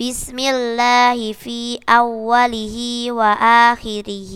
بسم الله في أوله وآخره.